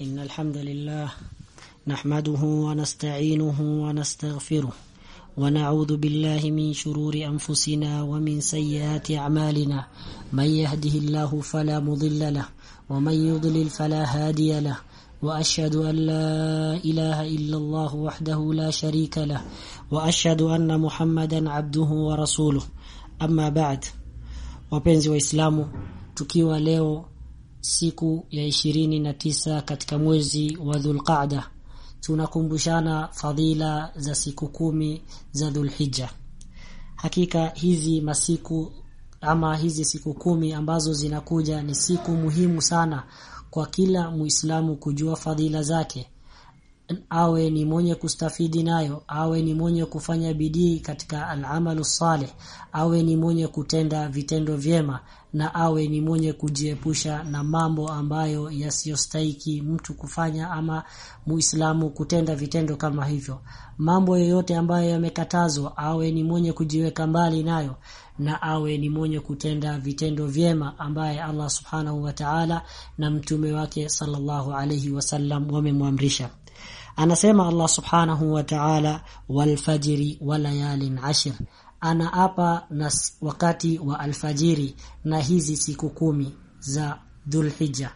إن الحمد لله نحمده ونستعينه ونستغفره ونعوذ بالله من شرور أنفسنا ومن سيئات أعمالنا. من يهده الله فلا مضل له ومن يضلل فلا هادي له وأشهد أن لا إله إلا الله وحده لا شريك له وأشهد أن محمدا عبده ورسوله. أما بعد wapenzi waislamu tukiwa leo siku ya ishirini na tisa katika mwezi wa dhulqaada tunakumbushana fadhila za siku kumi za Dhulhijja. hakika hizi masiku ama hizi siku kumi ambazo zinakuja ni siku muhimu sana kwa kila muislamu kujua fadhila zake awe ni mwenye kustafidi nayo awe ni mwenye kufanya bidii katika alamalu salih awe ni mwenye kutenda vitendo vyema na awe ni mwenye kujiepusha na mambo ambayo yasiyostahiki mtu kufanya ama muislamu kutenda vitendo kama hivyo. Mambo yoyote ambayo yamekatazwa awe ni mwenye kujiweka mbali nayo na awe ni mwenye kutenda vitendo vyema ambaye Allah subhanahu wa ta'ala na mtume wake sallallahu alayhi wasallam wamemwamrisha anasema Allah subhanahu wa ta'ala walfajri walayalin ashir anaapa na wakati wa alfajiri na hizi siku kumi za dhulhijja.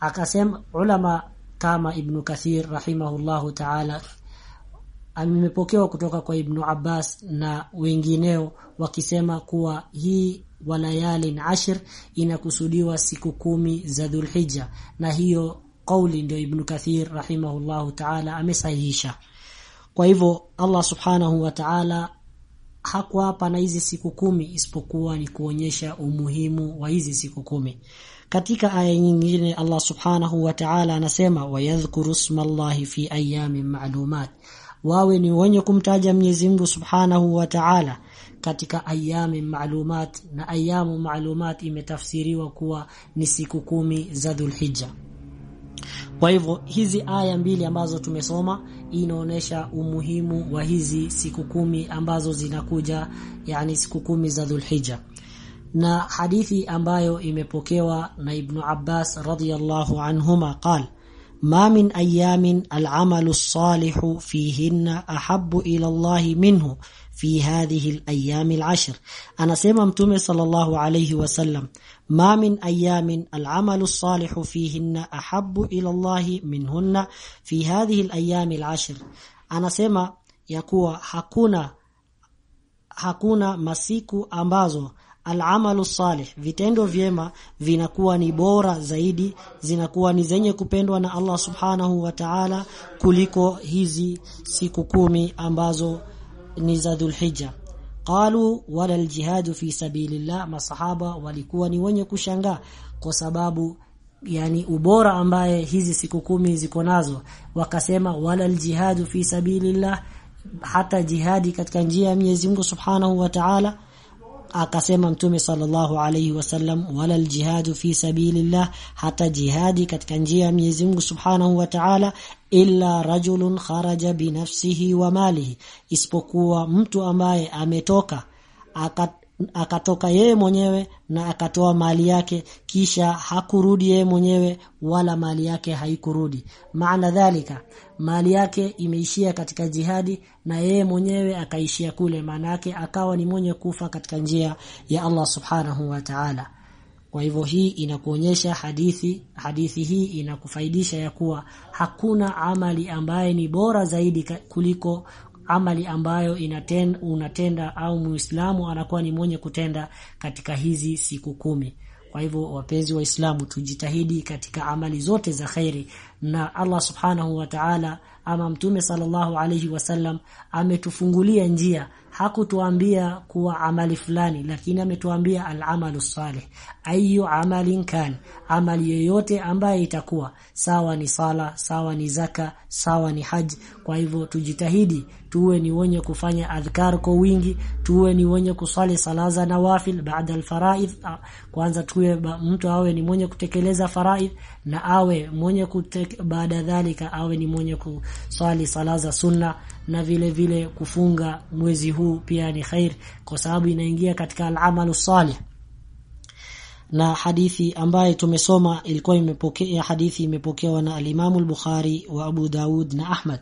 Akasema ulama kama ibn kathir rahimahullahu ta'ala amepokewa kutoka kwa ibn Abbas na wengineo wakisema kuwa hii walayalin ashir inakusudiwa siku kumi za dhulhijja na hiyo kauli ndio Ibn Kathir rahimahullahu ta'ala amesahihisha. Kwa hivyo Allah subhanahu wa ta'ala hakuapa na hizi siku kumi isipokuwa ni kuonyesha umuhimu wa hizi siku kumi. Katika aya nyingine Allah subhanahu wa ta'ala anasema wayadhkuru smallahi fi ayamin ma'lumat. Wawe ni wenye kumtaja Mwenyezi Mungu subhanahu wa ta'ala katika ayami maalumat na ayamu maalumat imetafsiriwa kuwa ni siku kumi za Dhulhijja. Kwa hivyo hizi aya mbili ambazo tumesoma inaonyesha umuhimu wa hizi siku kumi ambazo zinakuja, yani siku kumi za Dhulhijja na hadithi ambayo imepokewa na Ibn Abbas radhiyallahu anhuma qal ma min ayamin al'amalu as-salihu fihinna ahabbu ila Allah minhu fi hadhihi al-ayyam al-ashr. Anasema mtume sallallahu alayhi wasallam ma min ayamin al-amal as-salihu fihinna ahabbu ila Allah minhunna fi hadhihi al-ayyam al-ashr. Anasema ya kuwa hakuna hakuna masiku ambazo al'amalu salih vitendo vyema vinakuwa ni bora zaidi zinakuwa ni zenye kupendwa na Allah subhanahu wa ta'ala kuliko hizi siku kumi ambazo ni za dhulhijja. Qalu wala aljihad fi sabilillah. Masahaba walikuwa ni wenye kushangaa kwa sababu yani ubora ambaye hizi siku kumi ziko nazo. Wakasema wala aljihad fi sabilillah. Hata jihadi katika njia ya Mwenyezi Mungu Subhanahu wa Ta'ala akasema mtume sallallahu alayhi wasallam wala aljihad fi sabilillah hata jihadi katika njia ya Mwenyezi Mungu Subhanahu wa Ta'ala illa rajulun kharaja binafsihi wa malihi isipokuwa mtu ambaye ametoka akatoka yeye mwenyewe na akatoa mali yake kisha hakurudi yeye mwenyewe wala mali yake haikurudi. Maana dhalika mali yake imeishia katika jihadi na yeye mwenyewe akaishia kule. Maana yake akawa ni mwenye kufa katika njia ya Allah subhanahu wa ta'ala. Kwa hivyo hii inakuonyesha hadithi hadithi hii inakufaidisha ya kuwa hakuna amali ambaye ni bora zaidi kuliko amali ambayo inatenda, unatenda au muislamu anakuwa ni mwenye kutenda katika hizi siku kumi. Kwa hivyo wapenzi waislamu tujitahidi katika amali zote za khairi na Allah subhanahu wa ta'ala ama mtume sallallahu alayhi wasallam ametufungulia njia. Hakutuambia kuwa amali fulani lakini ametuambia al-amalu salih. Ayu amalin kan amali yoyote ambaye itakuwa. Sawa ni sala sawa ni zaka sawa ni haji. Kwa hivyo tujitahidi tuwe ni wenye kufanya adhkar kwa wingi tuwe ni wenye kusali sala za nawafil baada al-faraid kwanza tuwe mtu awe ni mwenye kutekeleza faraid na awe mwenye baada dhalika awe ni mwenye kusali sala za sunna na vile vile kufunga mwezi huu pia ni khair kwa sababu inaingia katika al-amalu salih na hadithi ambayo tumesoma ilikuwa imepokea hadithi imepokewa na alimamu al-Bukhari wa Abu Daud na Ahmad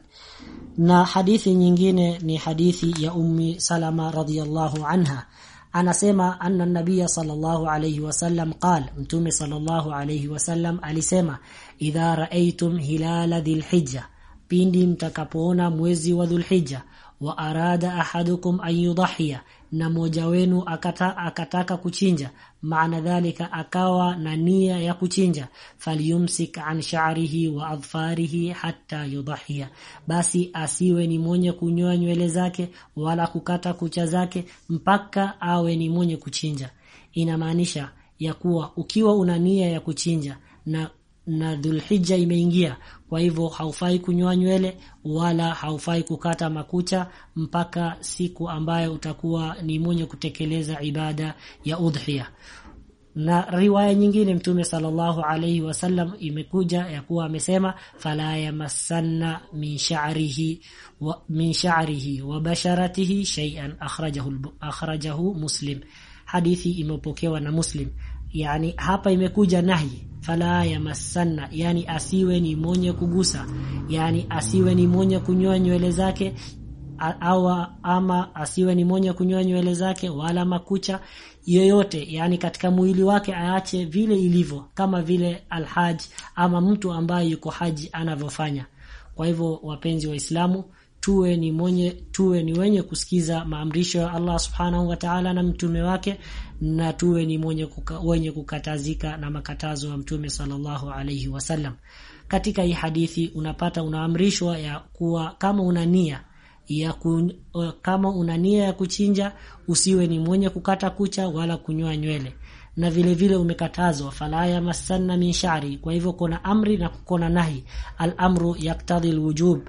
na hadithi nyingine ni hadithi ya ummi Salama radhiyallahu anha. Anasema anna nabiyya sallallahu alayhi wasallam qal mtume sallallahu alayhi wasallam alisema idha raaitum hilala dhilhijja pindi mtakapoona mwezi wa dhulhijja wa arada ahadukum an yudhiya na mmoja wenu akata, akataka kuchinja maana dhalika akawa na nia ya kuchinja falyumsik an sha'rihi wa adfarihi hatta yudhiya basi asiwe ni mwenye kunyoa nywele zake wala kukata kucha zake mpaka awe ni mwenye kuchinja. Inamaanisha ya kuwa ukiwa una nia ya kuchinja na na Dhulhija imeingia. Kwa hivyo haufai kunyoa nywele wala haufai kukata makucha mpaka siku ambayo utakuwa ni mwenye kutekeleza ibada ya udhiya na riwaya nyingine mtume sallallahu alayhi wasallam imekuja ya kuwa amesema fala yamassanna min sha'rihi wa min sha'rihi wa basharatihi shay'an akhrajahu akhrajahu muslim. Hadithi imepokewa na muslim yani hapa imekuja nahi fala yamassanna. Yani asiwe ni mwenye kugusa. Yani asiwe ni mwenye kunyoa nywele zake au ama asiwe ni mwenye kunyoa nywele zake wala makucha yoyote. Yani katika mwili wake aache vile ilivyo kama vile alhaj ama mtu ambaye yuko haji anavyofanya. Kwa hivyo wapenzi waislamu tuwe ni mwenye tuwe ni wenye kusikiza maamrisho ya Allah subhanahu wa ta'ala na mtume wake na tuwe ni mwenye kuka, wenye kukatazika na makatazo ya mtume sallallahu alayhi wasallam katika hii hadithi unapata unaamrishwa ya kuwa kama una nia ya ku, kama una nia ya kuchinja usiwe ni mwenye kukata kucha wala kunywa nywele. Na vile vile umekatazwa falaya yamassanna min sha'ri. Kwa hivyo kuna amri na kuna nahi. Al-amru yaktadhi al-wujub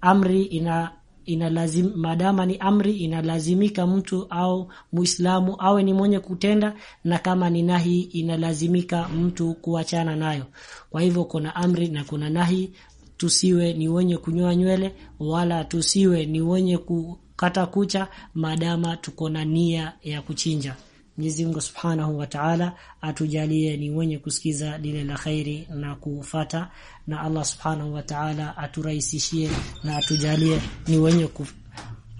amri ina inalazim, madama ni amri inalazimika mtu au muislamu awe ni mwenye kutenda na kama ni nahi inalazimika mtu kuachana nayo. Kwa hivyo kuna amri na kuna nahi tusiwe ni wenye kunyoa nywele wala tusiwe ni wenye kukata kucha madama tuko na nia ya kuchinja Mwenyezi Mungu Subhanahu wa Ta'ala atujalie ni wenye kusikiza lile la khairi na kufata na Allah Subhanahu wa Ta'ala aturahisishie na atujalie ni wenye kuf...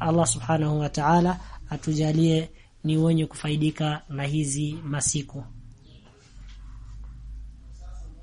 Allah Subhanahu wa Ta'ala atujalie ni wenye kufaidika na hizi masiku